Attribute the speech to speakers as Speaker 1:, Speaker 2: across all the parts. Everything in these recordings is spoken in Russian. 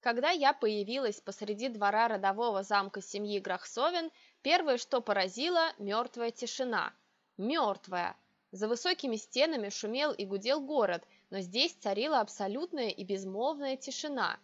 Speaker 1: Когда я появилась посреди двора родового замка семьи Грахсовен, первое, что поразило – мертвая тишина. Мертвая! За высокими стенами шумел и гудел город, но здесь царила абсолютная и безмолвная тишина.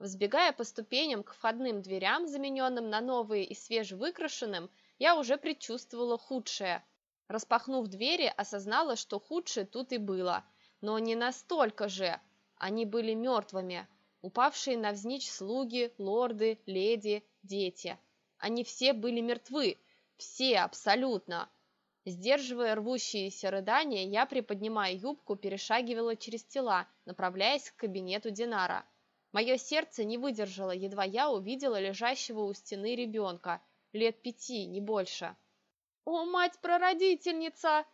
Speaker 1: Взбегая по ступеням к входным дверям, замененным на новые и свежевыкрашенным, я уже предчувствовала худшее. Распахнув двери, осознала, что худшее тут и было. Но не настолько же. Они были мертвыми, упавшие навзничь слуги, лорды, леди, дети. Они все были мертвы, все абсолютно. Сдерживая рвущиеся рыдания, я, приподнимая юбку, перешагивала через тела, направляясь к кабинету Динара. Мое сердце не выдержало, едва я увидела лежащего у стены ребенка, лет пяти, не больше. «О, мать-прародительница!»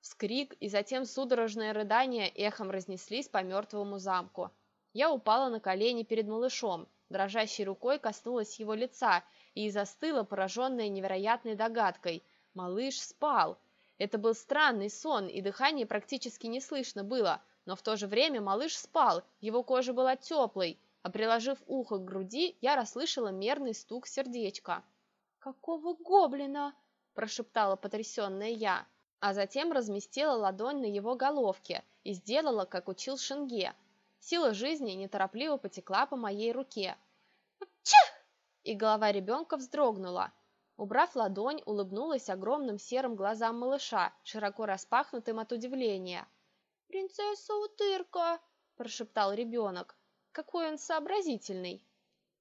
Speaker 1: Вскрик и затем судорожное рыдание эхом разнеслись по мертвому замку. Я упала на колени перед малышом, дрожащей рукой коснулась его лица и застыла, пораженная невероятной догадкой. Малыш спал. Это был странный сон, и дыхание практически не слышно было, но в то же время малыш спал, его кожа была теплой, а приложив ухо к груди, я расслышала мерный стук сердечка. «Какого гоблина?» – прошептала потрясенная я, а затем разместила ладонь на его головке и сделала, как учил Шенге – Сила жизни неторопливо потекла по моей руке. «Чих!» И голова ребенка вздрогнула. Убрав ладонь, улыбнулась огромным серым глазам малыша, широко распахнутым от удивления. «Принцесса Утырка!» – прошептал ребенок. «Какой он сообразительный!»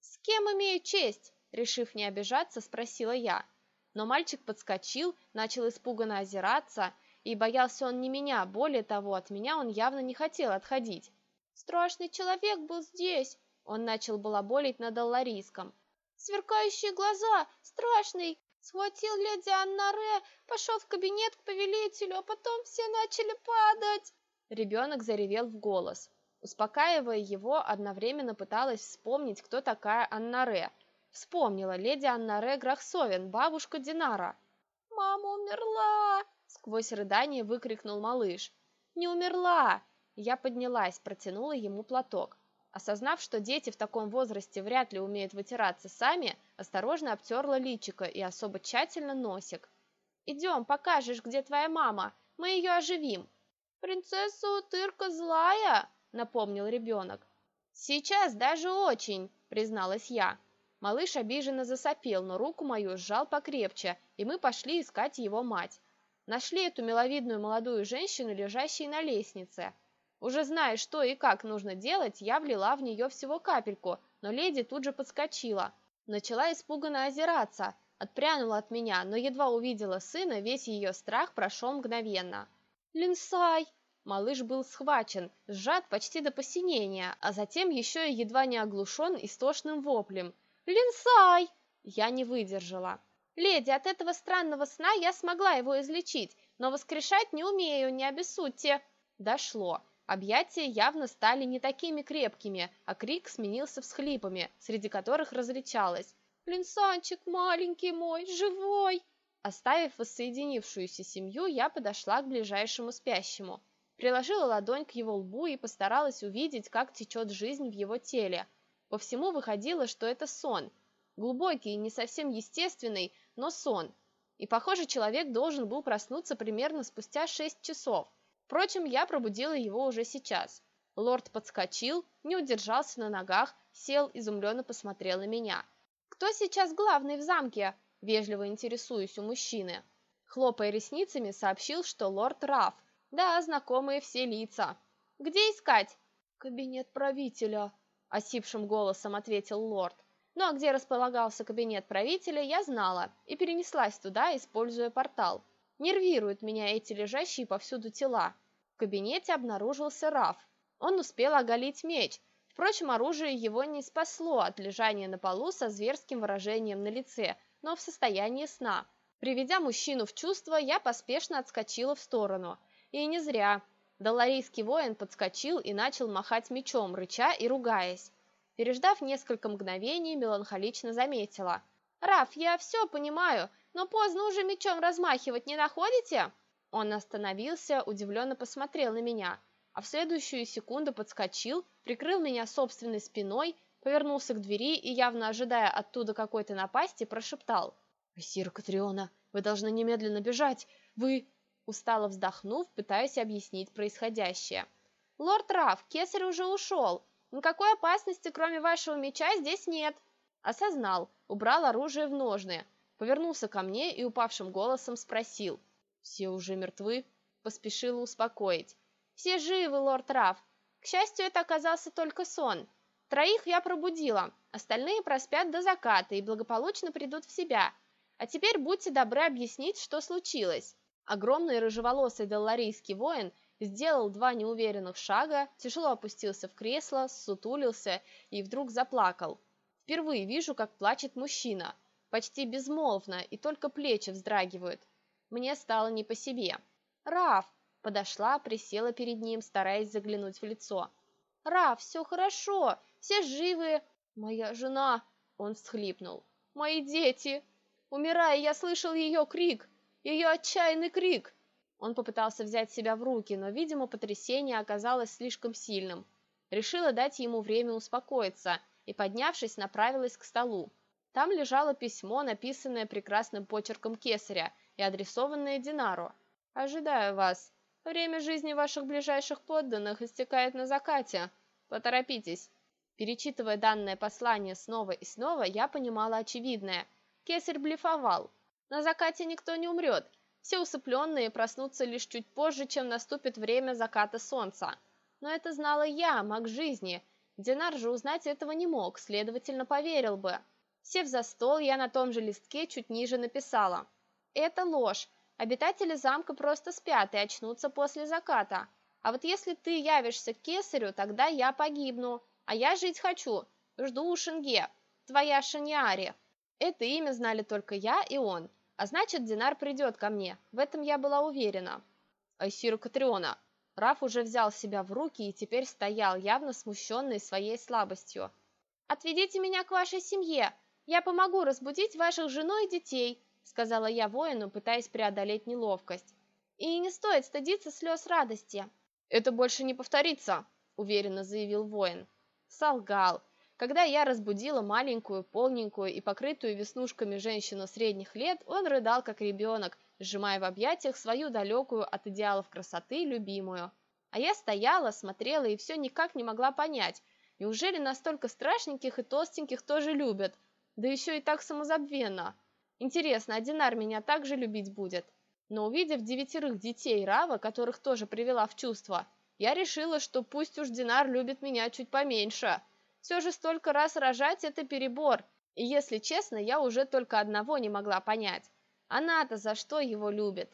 Speaker 1: «С кем имею честь?» – решив не обижаться, спросила я. Но мальчик подскочил, начал испуганно озираться, и боялся он не меня, более того, от меня он явно не хотел отходить. Страшный человек был здесь. Он начал балаболить над Алларийском. Сверкающие глаза, страшный. Схватил леди Аннаре, пошел в кабинет к повелителю, а потом все начали падать. Ребенок заревел в голос. Успокаивая его, одновременно пыталась вспомнить, кто такая Аннаре. Вспомнила леди Аннаре Грахсовен, бабушка Динара. «Мама умерла!» — сквозь рыдание выкрикнул малыш. «Не умерла! Я поднялась, протянула ему платок. Осознав, что дети в таком возрасте вряд ли умеют вытираться сами, осторожно обтерла личико и особо тщательно носик. «Идем, покажешь, где твоя мама, мы ее оживим». «Принцесса Утырка злая», — напомнил ребенок. «Сейчас даже очень», — призналась я. Малыш обиженно засопел, но руку мою сжал покрепче, и мы пошли искать его мать. Нашли эту миловидную молодую женщину, лежащей на лестнице. Уже зная, что и как нужно делать, я влила в нее всего капельку, но леди тут же подскочила. Начала испуганно озираться, отпрянула от меня, но едва увидела сына, весь ее страх прошел мгновенно. «Линсай!» Малыш был схвачен, сжат почти до посинения, а затем еще и едва не оглушен истошным воплем. «Линсай!» Я не выдержала. «Леди, от этого странного сна я смогла его излечить, но воскрешать не умею, не обессудьте!» Дошло. Объятия явно стали не такими крепкими, а крик сменился всхлипами, среди которых различалось «Линсанчик маленький мой, живой!» Оставив воссоединившуюся семью, я подошла к ближайшему спящему. Приложила ладонь к его лбу и постаралась увидеть, как течет жизнь в его теле. По всему выходило, что это сон. Глубокий не совсем естественный, но сон. И, похоже, человек должен был проснуться примерно спустя шесть часов. Впрочем, я пробудила его уже сейчас. Лорд подскочил, не удержался на ногах, сел, изумленно посмотрел на меня. «Кто сейчас главный в замке?» – вежливо интересуюсь у мужчины. Хлопая ресницами, сообщил, что лорд Раф. Да, знакомые все лица. «Где искать?» «Кабинет правителя», – осипшим голосом ответил лорд. Ну а где располагался кабинет правителя, я знала и перенеслась туда, используя портал. Нервируют меня эти лежащие повсюду тела. Кабинете обнаружился Раф. Он успел оголить меч. Впрочем, оружие его не спасло от лежания на полу со зверским выражением на лице, но в состоянии сна. Приведя мужчину в чувство, я поспешно отскочила в сторону. И не зря. Доларийский воин подскочил и начал махать мечом, рыча и ругаясь. Переждав несколько мгновений, меланхолично заметила. «Раф, я все понимаю, но поздно уже мечом размахивать не находите?» Он остановился, удивленно посмотрел на меня, а в следующую секунду подскочил, прикрыл меня собственной спиной, повернулся к двери и, явно ожидая оттуда какой-то напасти, прошептал. «Сир Катриона, вы должны немедленно бежать! Вы...» Устало вздохнув, пытаясь объяснить происходящее. «Лорд Раф, кесарь уже ушел. Никакой опасности, кроме вашего меча, здесь нет». Осознал, убрал оружие в ножны, повернулся ко мне и упавшим голосом спросил. «Все уже мертвы?» Поспешила успокоить. «Все живы, лорд Раф. К счастью, это оказался только сон. Троих я пробудила, остальные проспят до заката и благополучно придут в себя. А теперь будьте добры объяснить, что случилось». Огромный рыжеволосый делларийский воин сделал два неуверенных шага, тяжело опустился в кресло, сутулился и вдруг заплакал. Впервые вижу, как плачет мужчина, почти безмолвно, и только плечи вздрагивают. Мне стало не по себе. «Раф!» – подошла, присела перед ним, стараясь заглянуть в лицо. «Раф, все хорошо, все живы!» «Моя жена!» – он всхлипнул. «Мои дети!» Умирая, я слышал ее крик, ее отчаянный крик. Он попытался взять себя в руки, но, видимо, потрясение оказалось слишком сильным. Решила дать ему время успокоиться и, поднявшись, направилась к столу. Там лежало письмо, написанное прекрасным почерком кесаря и адресованное Динару. «Ожидаю вас. Время жизни ваших ближайших подданных истекает на закате. Поторопитесь». Перечитывая данное послание снова и снова, я понимала очевидное – Кесарь блефовал. На закате никто не умрет. Все усыпленные проснутся лишь чуть позже, чем наступит время заката солнца. Но это знала я, маг жизни. Динар же узнать этого не мог, следовательно, поверил бы. Сев за стол, я на том же листке чуть ниже написала. Это ложь. Обитатели замка просто спят и очнутся после заката. А вот если ты явишься к кесарю, тогда я погибну. А я жить хочу. Жду у Шенге. Твоя Шаниари. Это имя знали только я и он, а значит, Динар придет ко мне, в этом я была уверена. Айсира Катриона. Раф уже взял себя в руки и теперь стоял, явно смущенный своей слабостью. «Отведите меня к вашей семье, я помогу разбудить ваших жену и детей», сказала я воину, пытаясь преодолеть неловкость. «И не стоит стыдиться слез радости». «Это больше не повторится», уверенно заявил воин. Солгал. Когда я разбудила маленькую, полненькую и покрытую веснушками женщину средних лет, он рыдал, как ребенок, сжимая в объятиях свою далекую от идеалов красоты любимую. А я стояла, смотрела и все никак не могла понять, неужели настолько страшненьких и толстеньких тоже любят, да еще и так самозабвенно. Интересно, а Динар меня также любить будет? Но увидев девятерых детей Рава, которых тоже привела в чувство, я решила, что пусть уж Динар любит меня чуть поменьше – все же столько раз рожать – это перебор. И если честно, я уже только одного не могла понять. Она-то за что его любит?